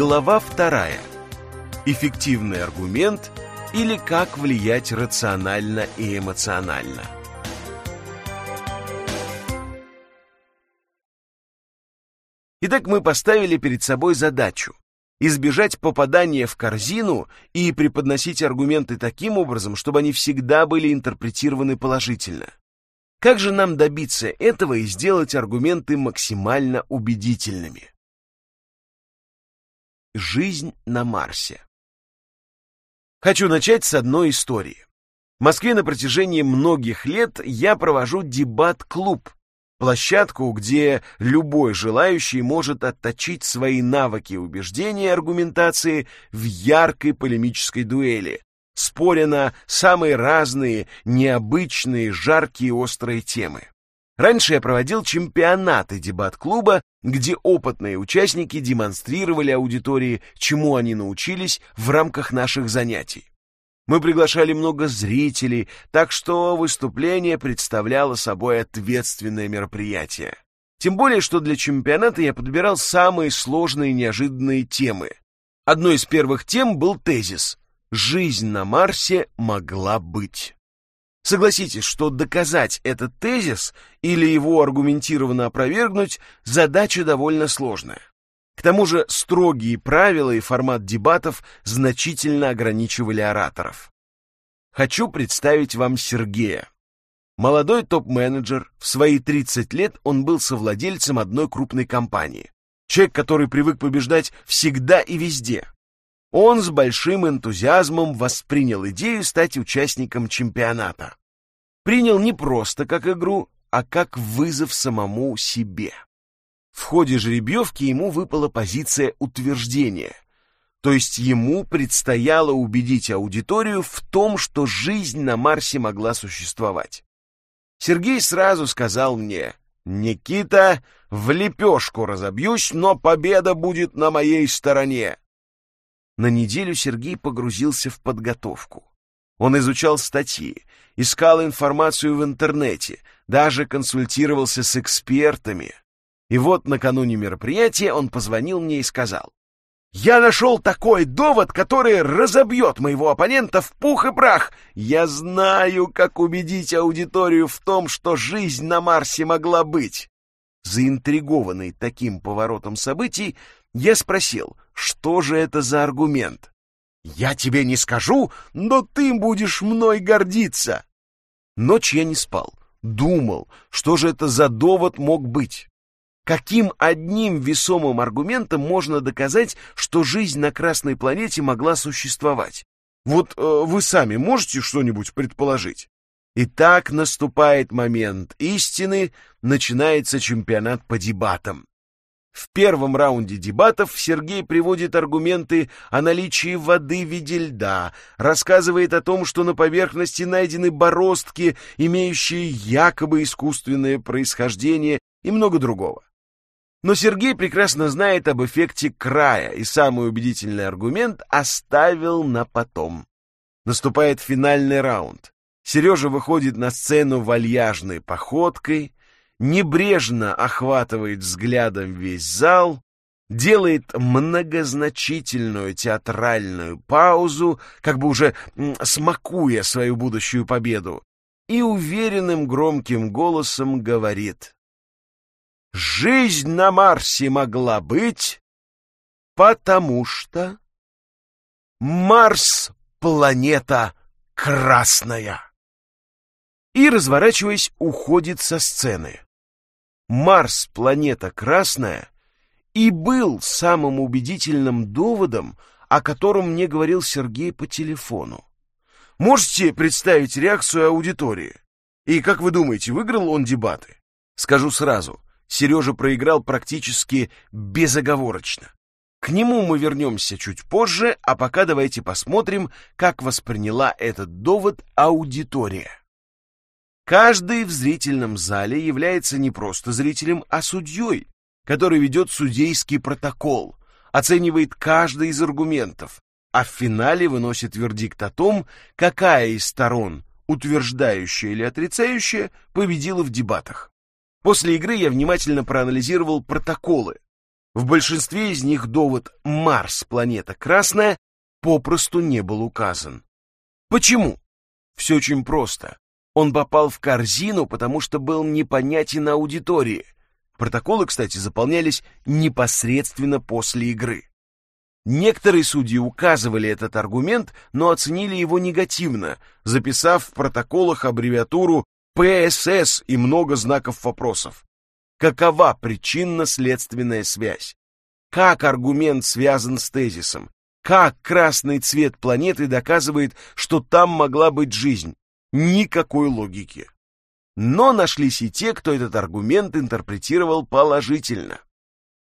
Глава вторая. Эффективный аргумент или как влиять рационально и эмоционально. Итак, мы поставили перед собой задачу избежать попадания в корзину и преподносить аргументы таким образом, чтобы они всегда были интерпретированы положительно. Как же нам добиться этого и сделать аргументы максимально убедительными? Жизнь на Марсе. Хочу начать с одной истории. В Москве на протяжении многих лет я провожу дебат-клуб, площадку, где любой желающий может отточить свои навыки убеждения и аргументации в яркой полемической дуэли, споря на самые разные, необычные, жаркие и острые темы. Раньше я проводил чемпионаты дебат-клуба, где опытные участники демонстрировали аудитории, чему они научились в рамках наших занятий. Мы приглашали много зрителей, так что выступление представляло собой ответственное мероприятие. Тем более, что для чемпионата я подбирал самые сложные и неожиданные темы. Одной из первых тем был тезис «Жизнь на Марсе могла быть». Согласитесь, что доказать этот тезис или его аргументированно опровергнуть задача довольно сложная. К тому же строгие правила и формат дебатов значительно ограничивали ораторов. Хочу представить вам Сергея. Молодой топ-менеджер, в свои 30 лет он был совладельцем одной крупной компании. Человек, который привык побеждать всегда и везде. Он с большим энтузиазмом воспринял идею стать участником чемпионата. Принял не просто как игру, а как вызов самому себе. В ходе жеребьевки ему выпала позиция утверждения, то есть ему предстояло убедить аудиторию в том, что жизнь на Марсе могла существовать. Сергей сразу сказал мне, «Никита, в лепешку разобьюсь, но победа будет на моей стороне». На неделю Сергей погрузился в подготовку. Он изучал статьи, искал информацию в интернете, даже консультировался с экспертами, и вот накануне мероприятия он позвонил мне и сказал, «Я нашел такой довод, который разобьет моего оппонента в пух и прах. Я знаю, как убедить аудиторию в том, что жизнь на Марсе могла быть». Заинтригованный таким поворотом событий, я спросил, что же это за аргумент? «Я тебе не скажу, но ты будешь мной гордиться». Ночь я не спал, думал, что же это за довод мог быть. Каким одним весомым аргументом можно доказать, что жизнь на Красной планете могла существовать? Вот э, вы сами можете что-нибудь предположить? Итак, наступает момент истины, начинается чемпионат по дебатам. В первом раунде дебатов Сергей приводит аргументы о наличии воды в виде льда, рассказывает о том, что на поверхности найдены бороздки, имеющие якобы искусственное происхождение и много другого. Но Сергей прекрасно знает об эффекте края и самый убедительный аргумент оставил на потом. Наступает финальный раунд. Сережа выходит на сцену вальяжной походкой, небрежно охватывает взглядом весь зал, делает многозначительную театральную паузу, как бы уже смакуя свою будущую победу, и уверенным громким голосом говорит Жизнь на Марсе могла быть, потому что Марс — планета красная. И, разворачиваясь, уходит со сцены. Марс — планета красная и был самым убедительным доводом, о котором мне говорил Сергей по телефону. Можете представить реакцию аудитории? И как вы думаете, выиграл он дебаты? Скажу сразу — Сережа проиграл практически безоговорочно. К нему мы вернемся чуть позже, а пока давайте посмотрим, как восприняла этот довод аудитория. Каждый в зрительном зале является не просто зрителем, а судьей, который ведет судейский протокол, оценивает каждый из аргументов, а в финале выносит вердикт о том, какая из сторон, утверждающая или отрицающая, победила в дебатах. После игры я внимательно проанализировал протоколы. В большинстве из них довод «Марс – планета красная» попросту не был указан. Почему? Все очень просто. Он попал в корзину, потому что был непонятен аудитории. Протоколы, кстати, заполнялись непосредственно после игры. Некоторые судьи указывали этот аргумент, но оценили его негативно, записав в протоколах аббревиатуру ПСС и много знаков вопросов. Какова причинно-следственная связь? Как аргумент связан с тезисом? Как красный цвет планеты доказывает, что там могла быть жизнь? Никакой логики. Но нашлись и те, кто этот аргумент интерпретировал положительно.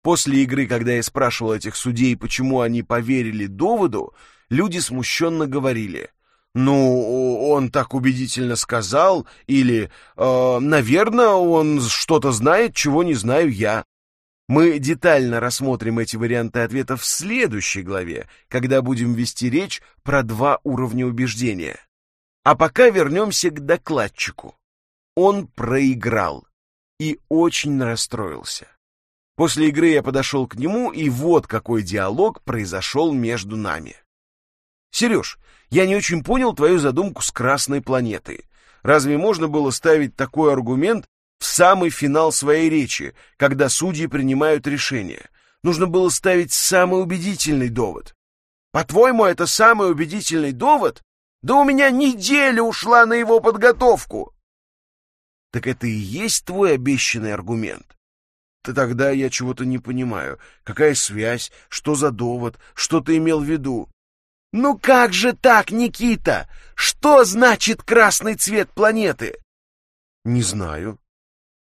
После игры, когда я спрашивал этих судей, почему они поверили доводу, люди смущенно говорили «Ну, он так убедительно сказал» или э, «Наверное, он что-то знает, чего не знаю я». Мы детально рассмотрим эти варианты ответов в следующей главе, когда будем вести речь про два уровня убеждения. А пока вернемся к докладчику. Он проиграл и очень расстроился. После игры я подошел к нему, и вот какой диалог произошел между нами. «Сереж, я не очень понял твою задумку с Красной планетой. Разве можно было ставить такой аргумент в самый финал своей речи, когда судьи принимают решение? Нужно было ставить самый убедительный довод. По-твоему, это самый убедительный довод? Да у меня неделя ушла на его подготовку!» «Так это и есть твой обещанный аргумент?» Ты тогда я чего-то не понимаю. Какая связь? Что за довод? Что ты имел в виду? Ну как же так, Никита? Что значит красный цвет планеты? Не знаю.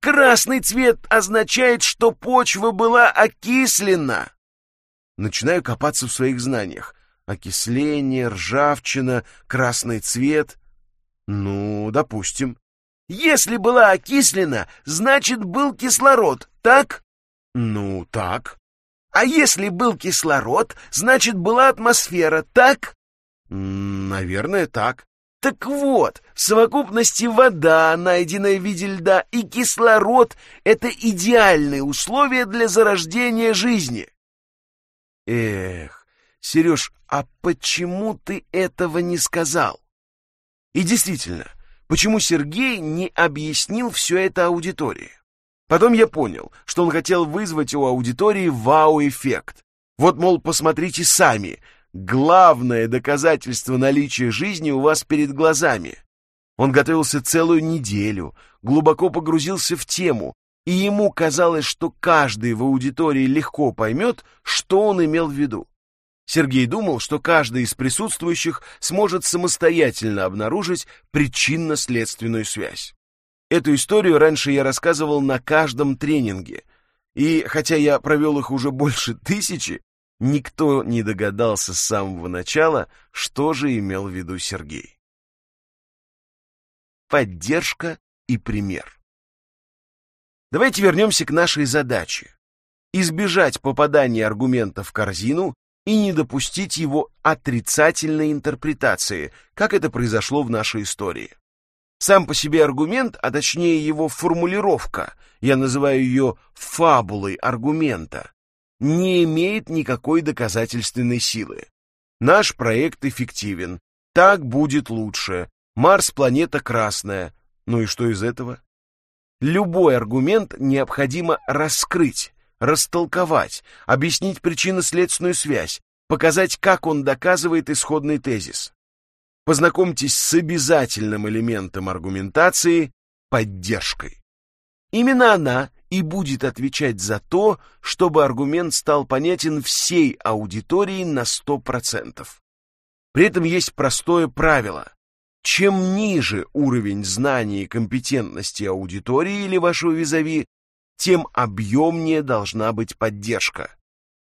Красный цвет означает, что почва была окислена. Начинаю копаться в своих знаниях. Окисление, ржавчина, красный цвет. Ну, допустим. Если была окислена, значит, был кислород, так? Ну, так. А если был кислород, значит, была атмосфера, так? Наверное, так. Так вот, в совокупности вода, найденная в виде льда, и кислород — это идеальные условия для зарождения жизни. Эх, Сереж, а почему ты этого не сказал? И действительно, почему Сергей не объяснил все это аудитории. Потом я понял, что он хотел вызвать у аудитории вау-эффект. Вот, мол, посмотрите сами, главное доказательство наличия жизни у вас перед глазами. Он готовился целую неделю, глубоко погрузился в тему, и ему казалось, что каждый в аудитории легко поймет, что он имел в виду. Сергей думал, что каждый из присутствующих сможет самостоятельно обнаружить причинно-следственную связь. Эту историю раньше я рассказывал на каждом тренинге, и хотя я провел их уже больше тысячи, никто не догадался с самого начала, что же имел в виду Сергей. Поддержка и пример. Давайте вернемся к нашей задаче. Избежать попадания аргумента в корзину и не допустить его отрицательной интерпретации, как это произошло в нашей истории. Сам по себе аргумент, а точнее его формулировка, я называю ее фабулой аргумента, не имеет никакой доказательственной силы. Наш проект эффективен, так будет лучше, Марс — планета красная, ну и что из этого? Любой аргумент необходимо раскрыть, растолковать, объяснить причинно-следственную связь, показать, как он доказывает исходный тезис. Познакомьтесь с обязательным элементом аргументации – поддержкой. Именно она и будет отвечать за то, чтобы аргумент стал понятен всей аудитории на 100%. При этом есть простое правило. Чем ниже уровень знаний и компетентности аудитории или вашего визави, тем объемнее должна быть поддержка.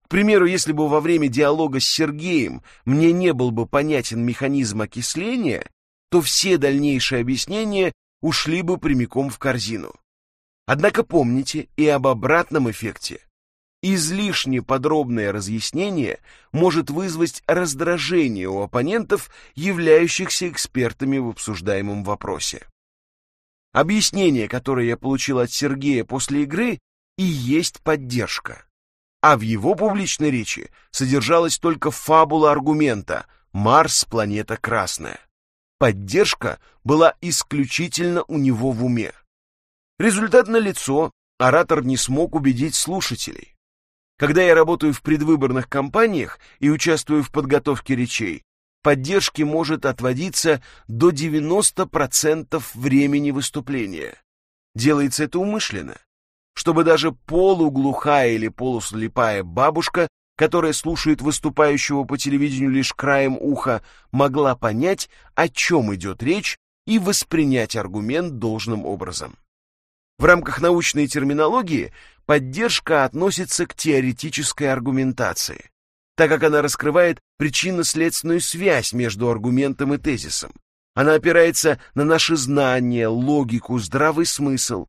К примеру, если бы во время диалога с Сергеем мне не был бы понятен механизм окисления, то все дальнейшие объяснения ушли бы прямиком в корзину. Однако помните и об обратном эффекте. Излишне подробное разъяснение может вызвать раздражение у оппонентов, являющихся экспертами в обсуждаемом вопросе. Объяснение, которое я получил от Сергея после игры, и есть поддержка. а в его публичной речи содержалась только фабула аргумента «Марс – планета красная». Поддержка была исключительно у него в уме. Результат налицо, оратор не смог убедить слушателей. Когда я работаю в предвыборных кампаниях и участвую в подготовке речей, поддержки может отводиться до 90% времени выступления. Делается это умышленно, чтобы даже полуглухая или полуслепая бабушка, которая слушает выступающего по телевидению лишь краем уха, могла понять, о чем идет речь и воспринять аргумент должным образом. В рамках научной терминологии поддержка относится к теоретической аргументации так как она раскрывает причинно-следственную связь между аргументом и тезисом. Она опирается на наши знания, логику, здравый смысл.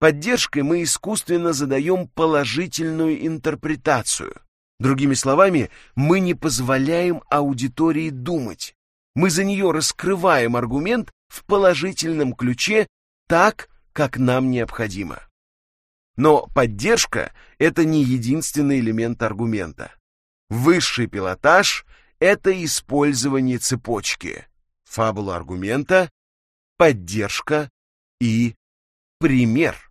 Поддержкой мы искусственно задаем положительную интерпретацию. Другими словами, мы не позволяем аудитории думать. Мы за нее раскрываем аргумент в положительном ключе так, как нам необходимо. Но поддержка – это не единственный элемент аргумента. Высший пилотаж — это использование цепочки, фабула аргумента, поддержка и пример.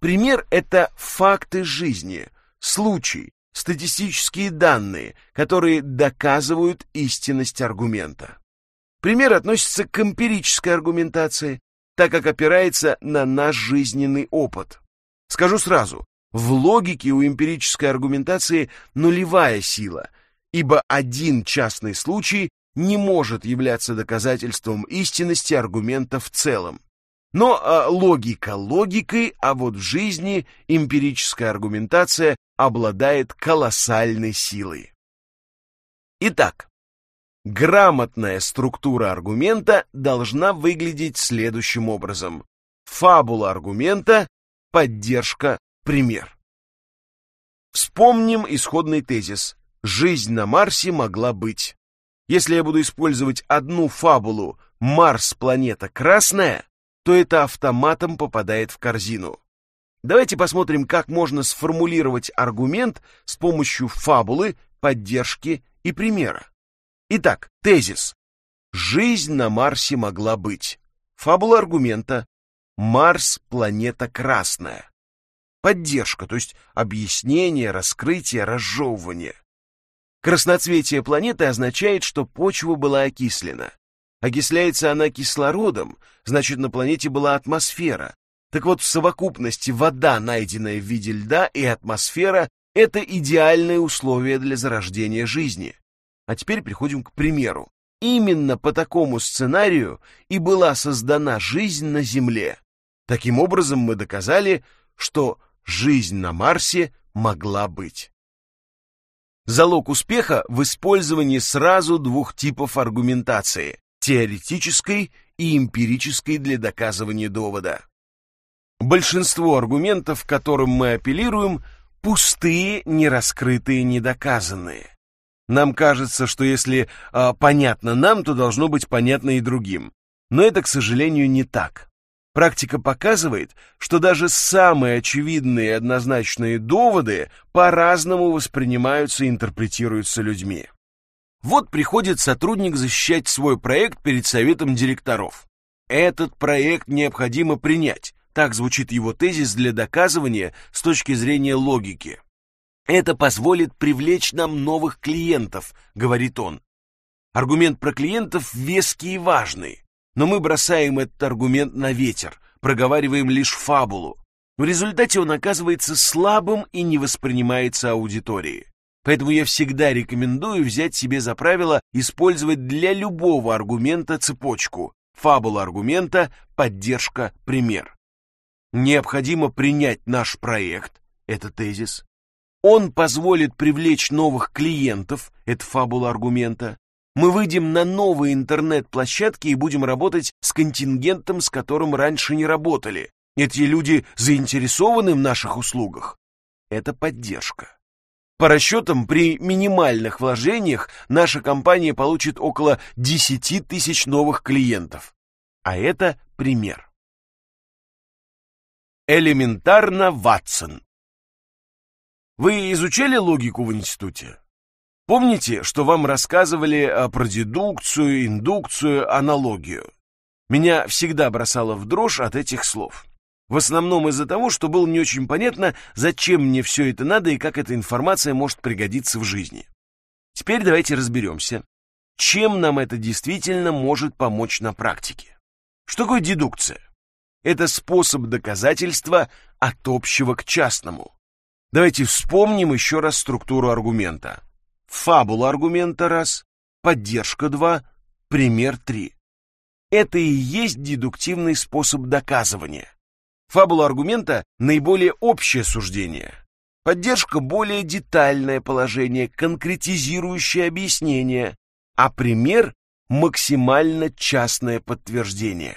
Пример — это факты жизни, случай, статистические данные, которые доказывают истинность аргумента. Пример относится к эмпирической аргументации, так как опирается на наш жизненный опыт. Скажу сразу, в логике у эмпирической аргументации нулевая сила, ибо один частный случай не может являться доказательством истинности аргумента в целом. Но а, логика логикой, а вот в жизни эмпирическая аргументация обладает колоссальной силой. Итак, грамотная структура аргумента должна выглядеть следующим образом. Фабула аргумента, поддержка Пример. Вспомним исходный тезис. Жизнь на Марсе могла быть. Если я буду использовать одну фабулу «Марс – планета красная», то это автоматом попадает в корзину. Давайте посмотрим, как можно сформулировать аргумент с помощью фабулы, поддержки и примера. Итак, тезис. Жизнь на Марсе могла быть. Фабула аргумента. Марс – планета красная. Поддержка, то есть объяснение, раскрытие, разжевывание. Красноцветие планеты означает, что почва была окислена. Окисляется она кислородом, значит, на планете была атмосфера. Так вот, в совокупности вода, найденная в виде льда, и атмосфера — это идеальные условия для зарождения жизни. А теперь приходим к примеру. Именно по такому сценарию и была создана жизнь на Земле. Таким образом, мы доказали, что жизнь на Марсе могла быть. Залог успеха в использовании сразу двух типов аргументации – теоретической и эмпирической для доказывания довода. Большинство аргументов, к которым мы апеллируем, пустые, нераскрытые, недоказанные. Нам кажется, что если э, понятно нам, то должно быть понятно и другим. Но это, к сожалению, не так. Практика показывает, что даже самые очевидные и однозначные доводы по-разному воспринимаются и интерпретируются людьми. Вот приходит сотрудник защищать свой проект перед советом директоров. Этот проект необходимо принять. Так звучит его тезис для доказывания с точки зрения логики. Это позволит привлечь нам новых клиентов, говорит он. Аргумент про клиентов веский и важный. Но мы бросаем этот аргумент на ветер, проговариваем лишь фабулу. В результате он оказывается слабым и не воспринимается аудиторией. Поэтому я всегда рекомендую взять себе за правило использовать для любого аргумента цепочку. Фабула аргумента, поддержка, пример. Необходимо принять наш проект, это тезис. Он позволит привлечь новых клиентов, это фабула аргумента. Мы выйдем на новые интернет-площадки и будем работать с контингентом, с которым раньше не работали. Эти люди заинтересованы в наших услугах. Это поддержка. По расчетам, при минимальных вложениях наша компания получит около 10 тысяч новых клиентов. А это пример. Элементарно, Ватсон. Вы изучали логику в институте? Помните, что вам рассказывали про дедукцию, индукцию, аналогию? Меня всегда бросало в дрожь от этих слов. В основном из-за того, что было не очень понятно, зачем мне все это надо и как эта информация может пригодиться в жизни. Теперь давайте разберемся, чем нам это действительно может помочь на практике. Что такое дедукция? Это способ доказательства от общего к частному. Давайте вспомним еще раз структуру аргумента. Фабула аргумента раз, поддержка два, пример три. Это и есть дедуктивный способ доказывания. Фабула аргумента – наиболее общее суждение. Поддержка – более детальное положение, конкретизирующее объяснение, а пример – максимально частное подтверждение.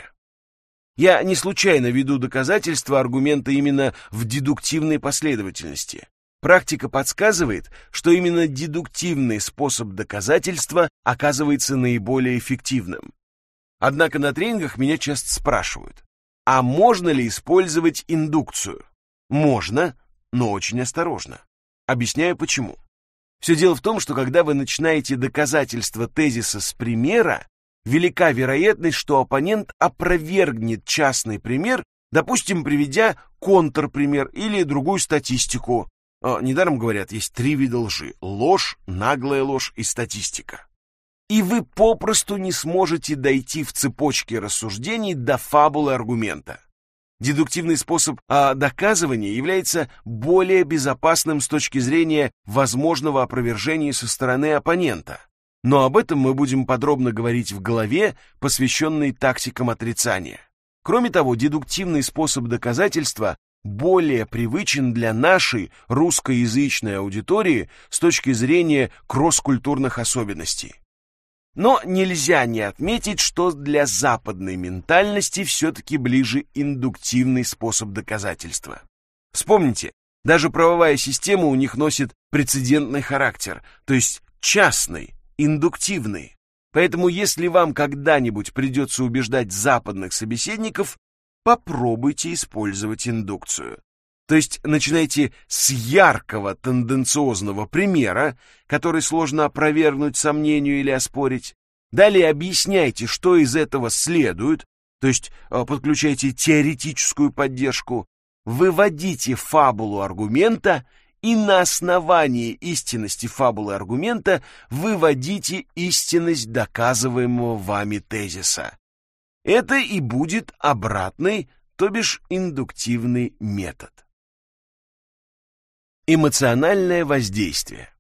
Я не случайно веду доказательства аргумента именно в дедуктивной последовательности. Практика подсказывает, что именно дедуктивный способ доказательства оказывается наиболее эффективным. Однако на тренингах меня часто спрашивают, а можно ли использовать индукцию? Можно, но очень осторожно. Объясняю почему. Все дело в том, что когда вы начинаете доказательство тезиса с примера, велика вероятность, что оппонент опровергнет частный пример, допустим, приведя контрпример или другую статистику. А, недаром говорят, есть три вида лжи – ложь, наглая ложь и статистика. И вы попросту не сможете дойти в цепочке рассуждений до фабулы аргумента. Дедуктивный способ а, доказывания является более безопасным с точки зрения возможного опровержения со стороны оппонента. Но об этом мы будем подробно говорить в главе, посвященной тактикам отрицания. Кроме того, дедуктивный способ доказательства более привычен для нашей русскоязычной аудитории с точки зрения кросс-культурных особенностей. Но нельзя не отметить, что для западной ментальности все-таки ближе индуктивный способ доказательства. Вспомните, даже правовая система у них носит прецедентный характер, то есть частный, индуктивный. Поэтому если вам когда-нибудь придется убеждать западных собеседников, попробуйте использовать индукцию. То есть начинайте с яркого тенденциозного примера, который сложно опровергнуть сомнению или оспорить. Далее объясняйте, что из этого следует, то есть э, подключайте теоретическую поддержку, выводите фабулу аргумента и на основании истинности фабулы аргумента выводите истинность доказываемого вами тезиса. Это и будет обратный, то бишь индуктивный метод. Эмоциональное воздействие.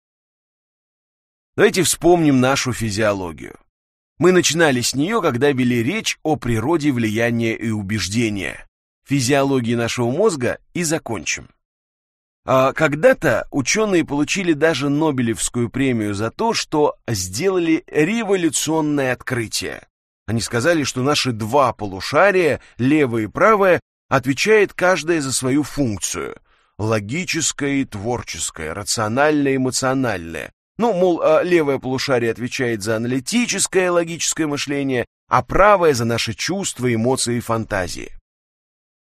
Давайте вспомним нашу физиологию. Мы начинали с нее, когда вели речь о природе влияния и убеждения, физиологии нашего мозга и закончим. А когда-то ученые получили даже Нобелевскую премию за то, что сделали революционное открытие. Они сказали, что наши два полушария, левое и правое, отвечает каждое за свою функцию – логическое и творческое, рациональное и эмоциональное. Ну, мол, а левое полушарие отвечает за аналитическое логическое мышление, а правое за наши чувства, эмоции и фантазии.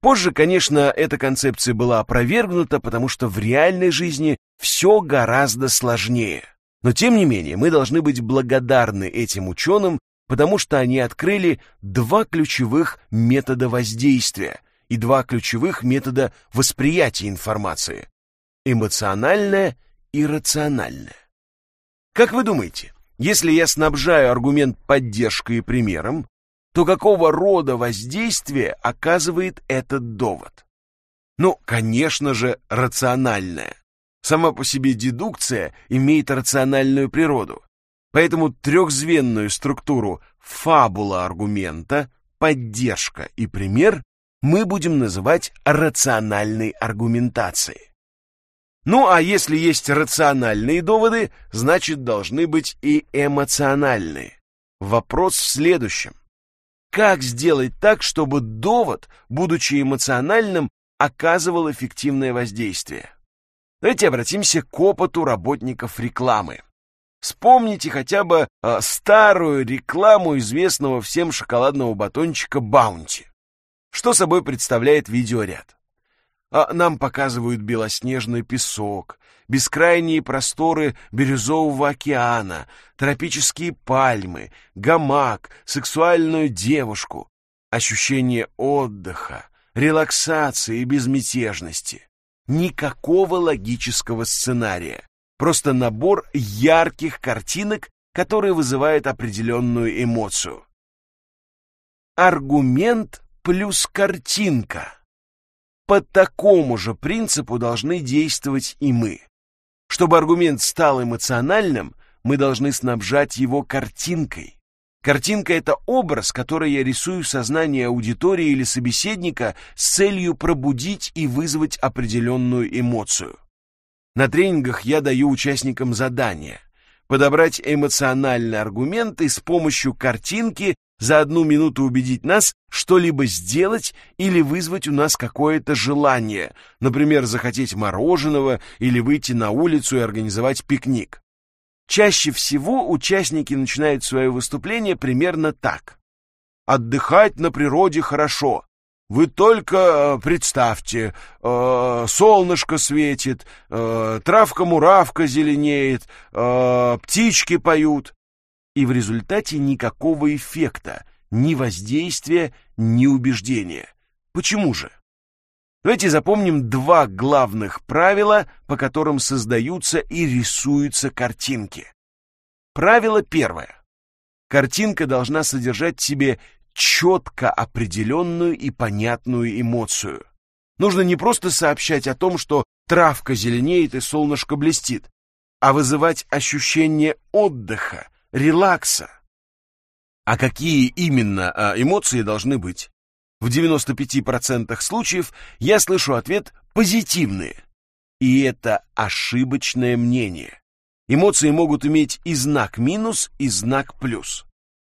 Позже, конечно, эта концепция была опровергнута, потому что в реальной жизни все гораздо сложнее. Но тем не менее, мы должны быть благодарны этим ученым, потому что они открыли два ключевых метода воздействия и два ключевых метода восприятия информации – эмоциональное и рациональное. Как вы думаете, если я снабжаю аргумент поддержкой и примером, то какого рода воздействие оказывает этот довод? Ну, конечно же, рациональное. Сама по себе дедукция имеет рациональную природу. Поэтому трехзвенную структуру фабула аргумента, поддержка и пример мы будем называть рациональной аргументацией. Ну а если есть рациональные доводы, значит должны быть и эмоциональные. Вопрос в следующем. Как сделать так, чтобы довод, будучи эмоциональным, оказывал эффективное воздействие? Давайте обратимся к опыту работников рекламы. Вспомните хотя бы э, старую рекламу известного всем шоколадного батончика Баунти. Что собой представляет видеоряд? а нам показывают белоснежный песок, бескрайние просторы бирюзового океана, тропические пальмы, гамак, сексуальную девушку, ощущение отдыха, релаксации и безмятежности. Никакого логического сценария, просто набор ярких картинок, которые вызывают определенную эмоцию. Аргумент плюс картинка. По такому же принципу должны действовать и мы. Чтобы аргумент стал эмоциональным, мы должны снабжать его картинкой. Картинка — это образ, который я рисую в сознании аудитории или собеседника с целью пробудить и вызвать определенную эмоцию. На тренингах я даю участникам задание — подобрать эмоциональный аргумент и с помощью картинки за одну минуту убедить нас что-либо сделать или вызвать у нас какое-то желание, например, захотеть мороженого или выйти на улицу и организовать пикник. Чаще всего участники начинают свое выступление примерно так. Отдыхать на природе хорошо. Вы только э, представьте, э, солнышко светит, э, травка-муравка зеленеет, э, птички поют и в результате никакого эффекта, ни воздействия, ни убеждения. Почему же? Давайте запомним два главных правила, по которым создаются и рисуются картинки. Правило первое. Картинка должна содержать в себе четко определенную и понятную эмоцию. Нужно не просто сообщать о том, что травка зеленеет и солнышко блестит, а вызывать ощущение отдыха, релакса. А какие именно а, эмоции должны быть? В 95% случаев я слышу ответ «позитивные». И это ошибочное мнение. Эмоции могут иметь и знак минус, и знак плюс.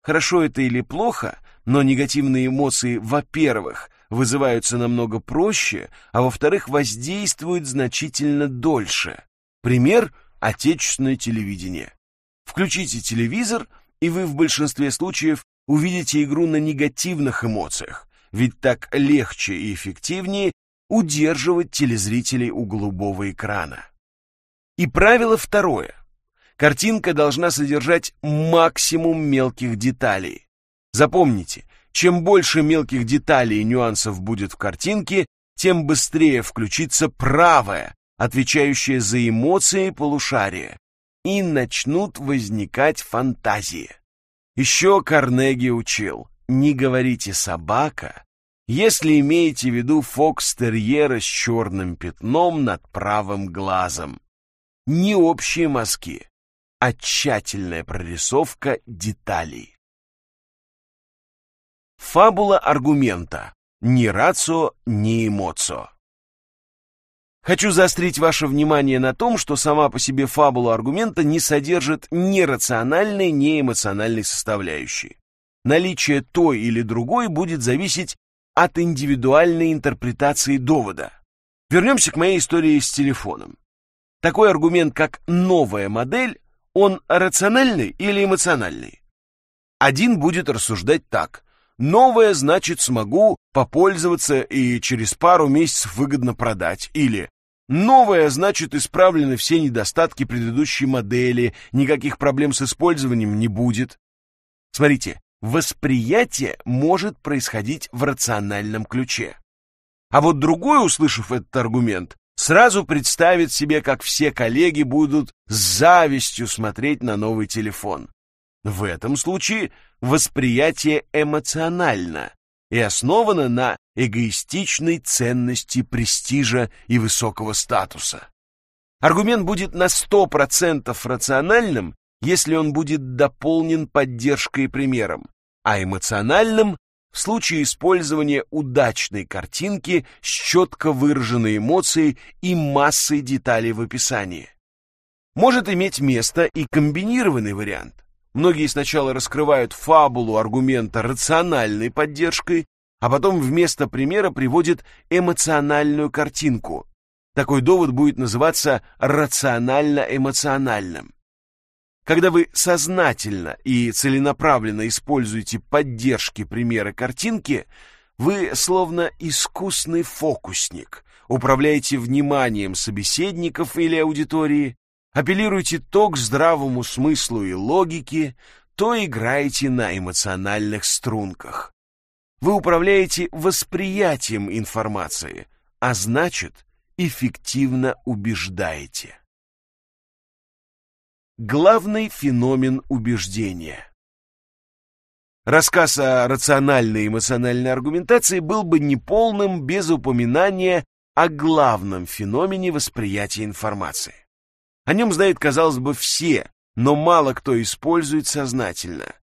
Хорошо это или плохо, но негативные эмоции, во-первых, вызываются намного проще, а во-вторых, воздействуют значительно дольше. Пример – отечественное телевидение. Включите телевизор, и вы в большинстве случаев увидите игру на негативных эмоциях, ведь так легче и эффективнее удерживать телезрителей у голубого экрана. И правило второе. Картинка должна содержать максимум мелких деталей. Запомните, чем больше мелких деталей и нюансов будет в картинке, тем быстрее включится правое, отвечающее за эмоции полушария, и начнут возникать фантазии. Еще Карнеги учил, не говорите «собака», если имеете в виду фокстерьера с черным пятном над правым глазом. Не общие мазки, а тщательная прорисовка деталей. Фабула аргумента. Ни рацио, ни эмоцио. Хочу заострить ваше внимание на том, что сама по себе фабула аргумента не содержит ни рациональной, ни эмоциональной составляющей. Наличие той или другой будет зависеть от индивидуальной интерпретации довода. Вернемся к моей истории с телефоном. Такой аргумент, как новая модель, он рациональный или эмоциональный? Один будет рассуждать так. Новое значит смогу попользоваться и через пару месяцев выгодно продать. Или Новое значит исправлены все недостатки предыдущей модели, никаких проблем с использованием не будет. Смотрите, восприятие может происходить в рациональном ключе. А вот другой, услышав этот аргумент, сразу представит себе, как все коллеги будут с завистью смотреть на новый телефон. В этом случае восприятие эмоционально, и основана на эгоистичной ценности престижа и высокого статуса. Аргумент будет на 100% рациональным, если он будет дополнен поддержкой и примером, а эмоциональным в случае использования удачной картинки с четко выраженной эмоцией и массой деталей в описании. Может иметь место и комбинированный вариант. Многие сначала раскрывают фабулу аргумента рациональной поддержкой, а потом вместо примера приводят эмоциональную картинку. Такой довод будет называться рационально-эмоциональным. Когда вы сознательно и целенаправленно используете поддержки примера картинки, Вы словно искусный фокусник, управляете вниманием собеседников или аудитории, апеллируете то к здравому смыслу и логике, то играете на эмоциональных струнках. Вы управляете восприятием информации, а значит, эффективно убеждаете. Главный феномен убеждения. Рассказ о рациональной эмоциональной аргументации был бы неполным без упоминания о главном феномене восприятия информации. О нем знают, казалось бы, все, но мало кто использует сознательно.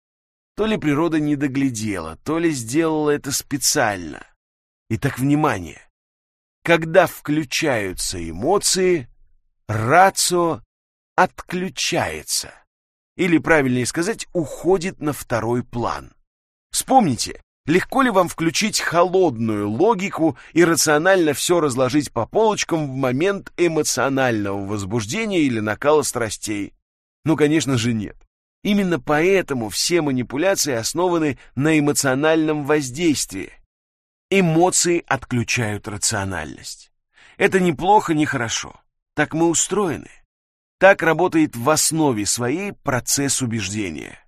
То ли природа не доглядела, то ли сделала это специально. Итак, внимание. Когда включаются эмоции, рацио отключается. Или, правильнее сказать, уходит на второй план. Вспомните, Легко ли вам включить холодную логику и рационально все разложить по полочкам в момент эмоционального возбуждения или накала страстей? Ну, конечно же, нет. Именно поэтому все манипуляции основаны на эмоциональном воздействии. Эмоции отключают рациональность. Это ни плохо, ни хорошо. Так мы устроены. Так работает в основе своей процесс убеждения.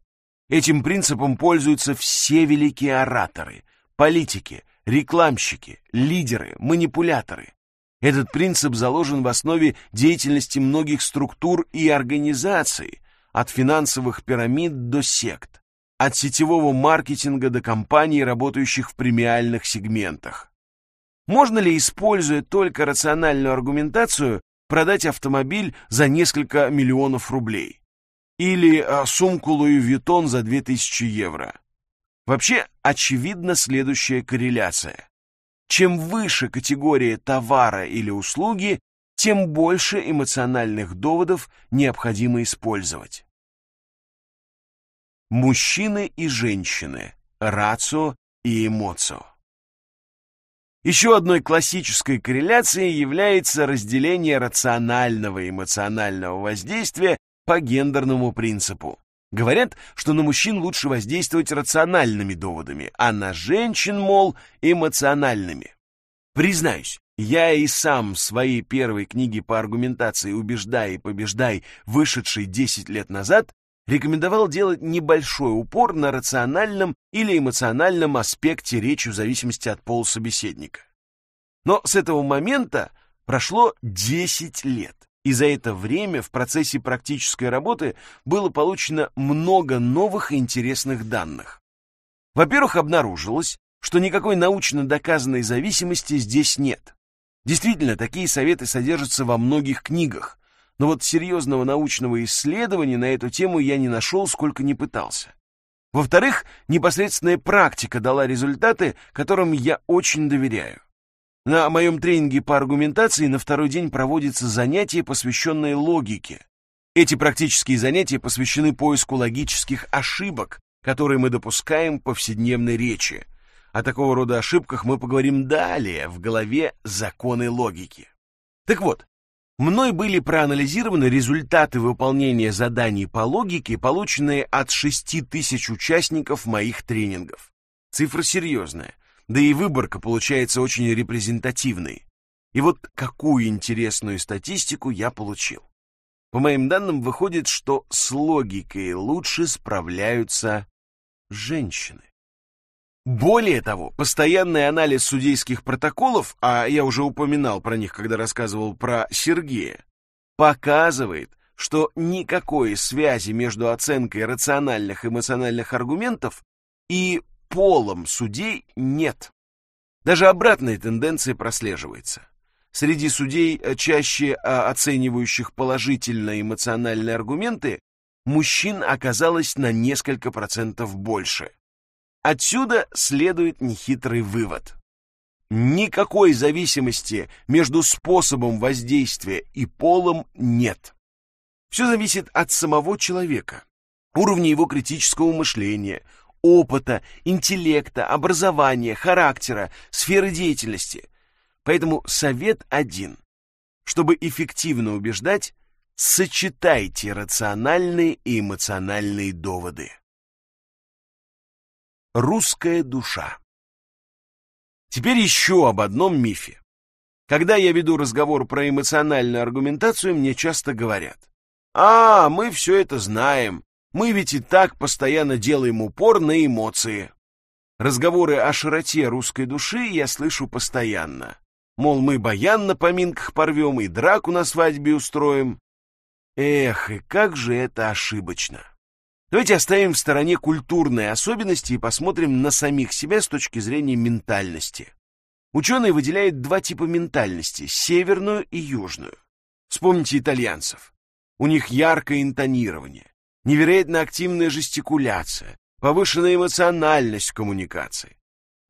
Этим принципом пользуются все великие ораторы, политики, рекламщики, лидеры, манипуляторы. Этот принцип заложен в основе деятельности многих структур и организаций, от финансовых пирамид до сект, от сетевого маркетинга до компаний, работающих в премиальных сегментах. Можно ли, используя только рациональную аргументацию, продать автомобиль за несколько миллионов рублей? Или а, сумку Луи Виттон за 2000 евро. Вообще, очевидна следующая корреляция. Чем выше категория товара или услуги, тем больше эмоциональных доводов необходимо использовать. Мужчины и женщины. Рацио и эмоцио. Еще одной классической корреляцией является разделение рационального и эмоционального воздействия по гендерному принципу. Говорят, что на мужчин лучше воздействовать рациональными доводами, а на женщин, мол, эмоциональными. Признаюсь, я и сам в своей первой книге по аргументации «Убеждай и побеждай», вышедшей 10 лет назад, рекомендовал делать небольшой упор на рациональном или эмоциональном аспекте речи в зависимости от пола собеседника. Но с этого момента прошло 10 лет. И за это время в процессе практической работы было получено много новых и интересных данных. Во-первых, обнаружилось, что никакой научно доказанной зависимости здесь нет. Действительно, такие советы содержатся во многих книгах, но вот серьезного научного исследования на эту тему я не нашел, сколько не пытался. Во-вторых, непосредственная практика дала результаты, которым я очень доверяю. На моем тренинге по аргументации на второй день проводится занятие, посвященное логике. Эти практические занятия посвящены поиску логических ошибок, которые мы допускаем в повседневной речи. О такого рода ошибках мы поговорим далее в главе «Законы логики». Так вот, мной были проанализированы результаты выполнения заданий по логике, полученные от 6 тысяч участников моих тренингов. Цифра серьезная да и выборка получается очень репрезентативной. И вот какую интересную статистику я получил. По моим данным, выходит, что с логикой лучше справляются женщины. Более того, постоянный анализ судейских протоколов, а я уже упоминал про них, когда рассказывал про Сергея, показывает, что никакой связи между оценкой рациональных эмоциональных аргументов и полом судей нет. Даже обратная тенденция прослеживается. Среди судей, э, чаще а, оценивающих положительно эмоциональные аргументы, мужчин оказалось на несколько процентов больше. Отсюда следует нехитрый вывод. Никакой зависимости между способом воздействия и полом нет. Все зависит от самого человека, уровня его критического мышления, опыта, интеллекта, образования, характера, сферы деятельности. Поэтому совет один. Чтобы эффективно убеждать, сочетайте рациональные и эмоциональные доводы. Русская душа Теперь еще об одном мифе. Когда я веду разговор про эмоциональную аргументацию, мне часто говорят, «А, мы все это знаем, мы ведь и так постоянно делаем упор на эмоции». Разговоры о широте русской души я слышу постоянно. Мол, мы баян на поминках порвем и драку на свадьбе устроим. Эх, и как же это ошибочно. Давайте оставим в стороне культурные особенности и посмотрим на самих себя с точки зрения ментальности. Ученые выделяют два типа ментальности – северную и южную. Вспомните итальянцев. У них яркое интонирование, невероятно активная жестикуляция, повышенная эмоциональность коммуникации.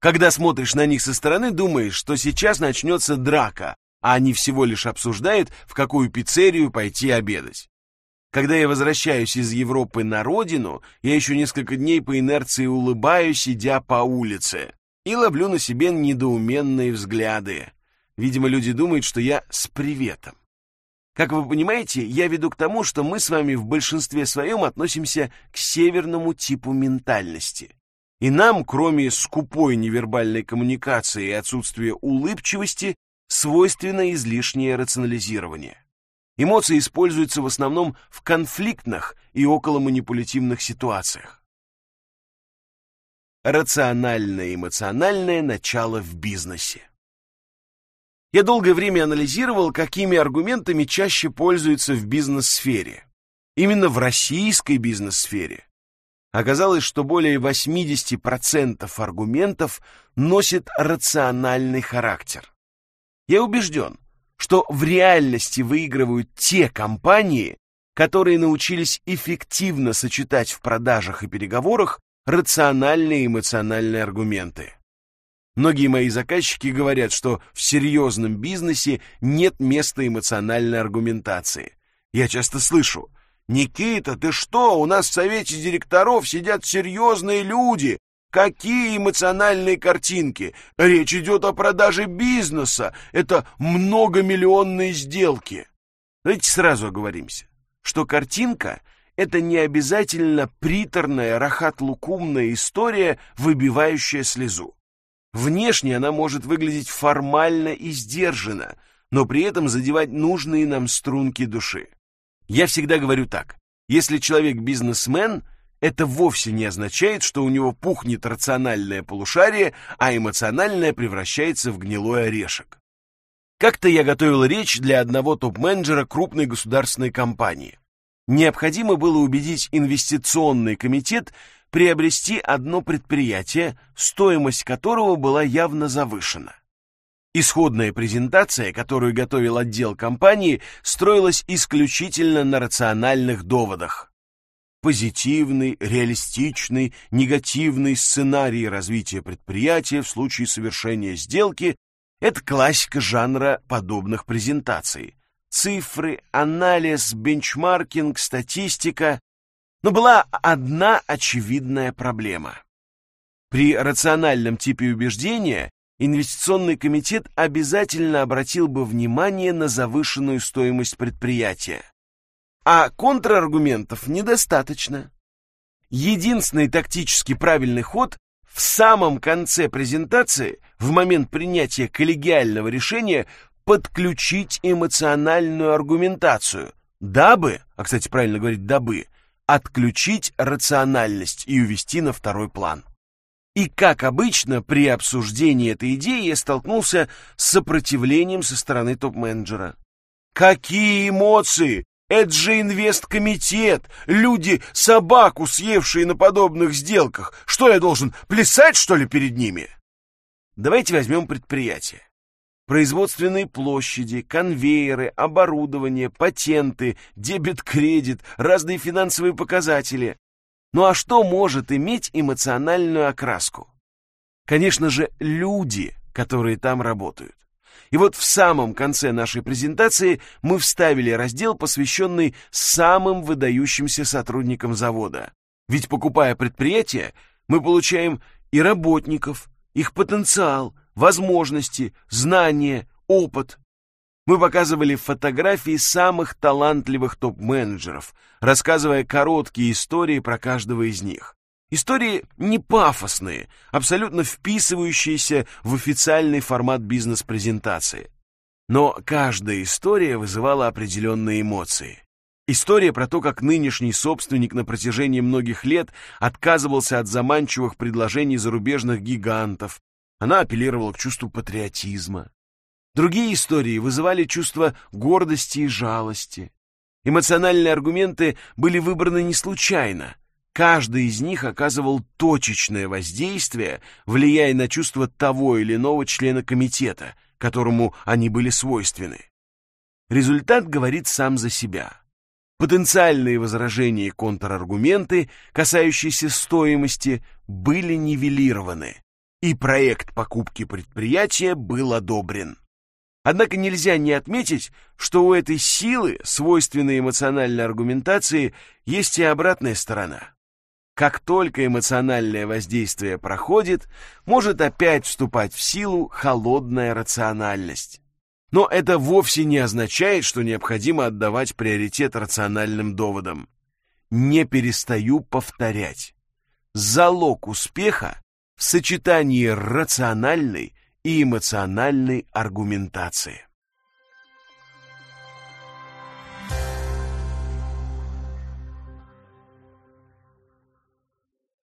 Когда смотришь на них со стороны, думаешь, что сейчас начнется драка, а они всего лишь обсуждают, в какую пиццерию пойти обедать. Когда я возвращаюсь из Европы на родину, я еще несколько дней по инерции улыбаюсь, идя по улице и ловлю на себе недоуменные взгляды. Видимо, люди думают, что я с приветом. Как вы понимаете, я веду к тому, что мы с вами в большинстве своем относимся к северному типу ментальности. И нам, кроме скупой невербальной коммуникации и отсутствия улыбчивости, свойственно излишнее рационализирование. Эмоции используются в основном в конфликтных и околоманипулятивных ситуациях. Рациональное-эмоциональное начало в бизнесе. Я долгое время анализировал, какими аргументами чаще пользуются в бизнес-сфере. Именно в российской бизнес-сфере. Оказалось, что более 80% аргументов носит рациональный характер. Я убежден, что в реальности выигрывают те компании, которые научились эффективно сочетать в продажах и переговорах рациональные и эмоциональные аргументы. Многие мои заказчики говорят, что в серьезном бизнесе нет места эмоциональной аргументации. Я часто слышу, «Никита, ты что? У нас в совете директоров сидят серьезные люди. Какие эмоциональные картинки? Речь идет о продаже бизнеса. Это многомиллионные сделки». Давайте сразу оговоримся, что картинка — это не обязательно приторная, рахат-лукумная история, выбивающая слезу. Внешне она может выглядеть формально и сдержанно, но при этом задевать нужные нам струнки души. Я всегда говорю так. Если человек бизнесмен, это вовсе не означает, что у него пухнет рациональное полушарие, а эмоциональное превращается в гнилой орешек. Как-то я готовил речь для одного топ-менеджера крупной государственной компании необходимо было убедить инвестиционный комитет приобрести одно предприятие, стоимость которого была явно завышена. Исходная презентация, которую готовил отдел компании, строилась исключительно на рациональных доводах. Позитивный, реалистичный, негативный сценарий развития предприятия в случае совершения сделки – это классика жанра подобных презентаций – цифры, анализ, бенчмаркинг, статистика. Но была одна очевидная проблема. При рациональном типе убеждения инвестиционный комитет обязательно обратил бы внимание на завышенную стоимость предприятия. А контраргументов недостаточно. Единственный тактически правильный ход в самом конце презентации, в момент принятия коллегиального решения, подключить эмоциональную аргументацию, дабы, а, кстати, правильно говорить «дабы», отключить рациональность и увести на второй план. И, как обычно, при обсуждении этой идеи я столкнулся с сопротивлением со стороны топ-менеджера. Какие эмоции! Это же инвесткомитет! Люди, собаку съевшие на подобных сделках! Что я должен, плясать, что ли, перед ними? Давайте возьмем предприятие производственные площади, конвейеры, оборудование, патенты, дебет-кредит, разные финансовые показатели. Ну а что может иметь эмоциональную окраску? Конечно же, люди, которые там работают. И вот в самом конце нашей презентации мы вставили раздел, посвященный самым выдающимся сотрудникам завода. Ведь покупая предприятие, мы получаем и работников, их потенциал, возможности, знания, опыт. Мы показывали фотографии самых талантливых топ-менеджеров, рассказывая короткие истории про каждого из них. Истории не пафосные, абсолютно вписывающиеся в официальный формат бизнес-презентации. Но каждая история вызывала определенные эмоции. История про то, как нынешний собственник на протяжении многих лет отказывался от заманчивых предложений зарубежных гигантов. Она апеллировала к чувству патриотизма. Другие истории вызывали чувство гордости и жалости. Эмоциональные аргументы были выбраны не случайно. Каждый из них оказывал точечное воздействие, влияя на чувство того или иного члена комитета, которому они были свойственны. Результат говорит сам за себя. Потенциальные возражения и контраргументы, касающиеся стоимости, были нивелированы, и проект покупки предприятия был одобрен. Однако нельзя не отметить, что у этой силы, свойственной эмоциональной аргументации, есть и обратная сторона. Как только эмоциональное воздействие проходит, может опять вступать в силу холодная рациональность. Но это вовсе не означает, что необходимо отдавать приоритет рациональным доводам. Не перестаю повторять. Залог успеха в сочетании рациональной и эмоциональной аргументации.